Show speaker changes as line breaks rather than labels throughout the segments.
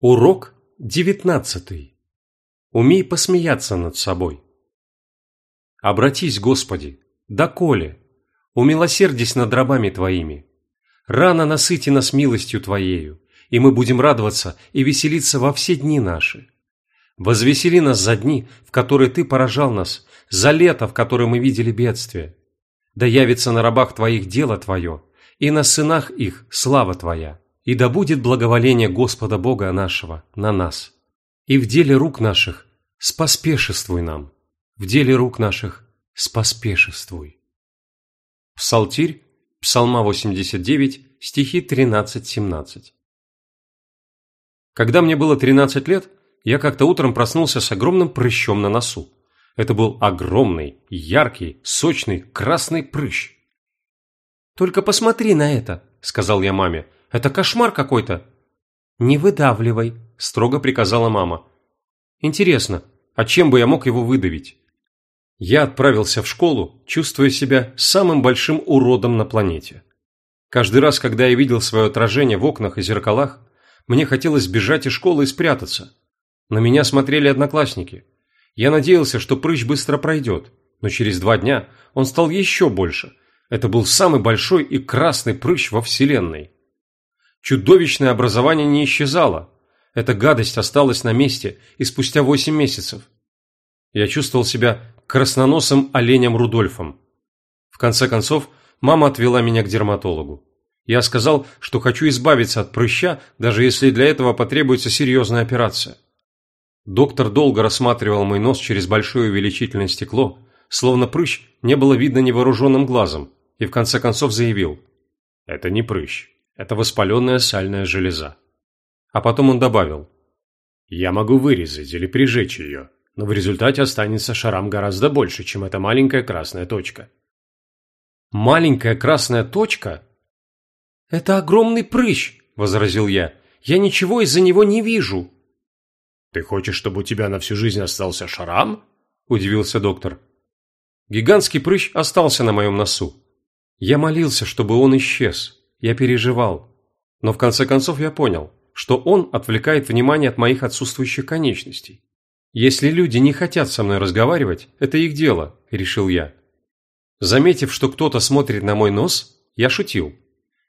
Урок девятнадцатый. Умей посмеяться над собой. Обратись, Господи, доколе, умилосердись над рабами Твоими. Рано насыти нас милостью Твоею, и мы будем радоваться и веселиться во все дни наши. Возвесели нас за дни, в которые Ты поражал нас, за лето, в которое мы видели бедствие. Да явится на рабах Твоих дело Твое, и на сынах их слава Твоя и да будет благоволение Господа Бога нашего на нас. И в деле рук наших споспешествуй нам, в деле рук наших споспешествуй. Псалтирь, Псалма 89, стихи 13-17. Когда мне было 13 лет, я как-то утром проснулся с огромным прыщом на носу. Это был огромный, яркий, сочный, красный прыщ. «Только посмотри на это», – сказал я маме. Это кошмар какой-то!» «Не выдавливай», – строго приказала мама. «Интересно, а чем бы я мог его выдавить?» Я отправился в школу, чувствуя себя самым большим уродом на планете. Каждый раз, когда я видел свое отражение в окнах и зеркалах, мне хотелось бежать из школы и спрятаться. На меня смотрели одноклассники. Я надеялся, что прыщ быстро пройдет, но через два дня он стал еще больше. Это был самый большой и красный прыщ во Вселенной. Чудовищное образование не исчезало. Эта гадость осталась на месте и спустя восемь месяцев. Я чувствовал себя красноносым оленем Рудольфом. В конце концов, мама отвела меня к дерматологу. Я сказал, что хочу избавиться от прыща, даже если для этого потребуется серьезная операция. Доктор долго рассматривал мой нос через большое увеличительное стекло, словно прыщ не было видно невооруженным глазом, и в конце концов заявил «Это не прыщ, это воспаленная сальная железа. А потом он добавил. Я могу вырезать или прижечь ее, но в результате останется шарам гораздо больше, чем эта маленькая красная точка. Маленькая красная точка? Это огромный прыщ, возразил я. Я ничего из-за него не вижу. Ты хочешь, чтобы у тебя на всю жизнь остался шарам? Удивился доктор. Гигантский прыщ остался на моем носу. Я молился, чтобы он исчез. Я переживал. Но в конце концов я понял, что он отвлекает внимание от моих отсутствующих конечностей. Если люди не хотят со мной разговаривать, это их дело, решил я. Заметив, что кто-то смотрит на мой нос, я шутил.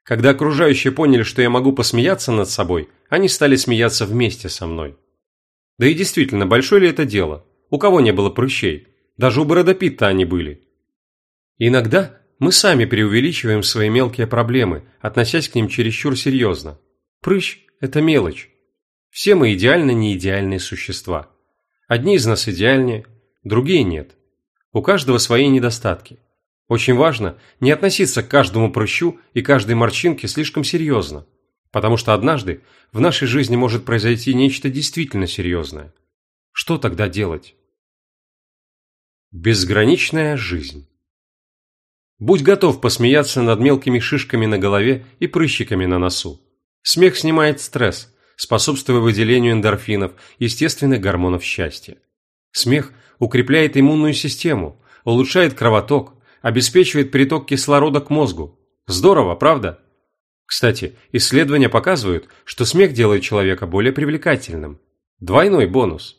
Когда окружающие поняли, что я могу посмеяться над собой, они стали смеяться вместе со мной. Да и действительно, большое ли это дело? У кого не было прыщей? Даже у Брэда Питта они были. Иногда мы сами преувеличиваем свои мелкие проблемы, относясь к ним чересчур серьезно. Прыщ – это мелочь. Все мы идеально неидеальные существа. Одни из нас идеальнее, другие нет. У каждого свои недостатки. Очень важно не относиться к каждому прыщу и каждой морщинке слишком серьезно, потому что однажды в нашей жизни может произойти нечто действительно серьезное. Что тогда делать? Безграничная жизнь Будь готов посмеяться над мелкими шишками на голове и прыщиками на носу. Смех снимает стресс, способствуя выделению эндорфинов, естественных гормонов счастья. Смех укрепляет иммунную систему, улучшает кровоток, обеспечивает приток кислорода к мозгу. Здорово, правда? Кстати, исследования показывают, что смех делает человека более привлекательным. Двойной бонус.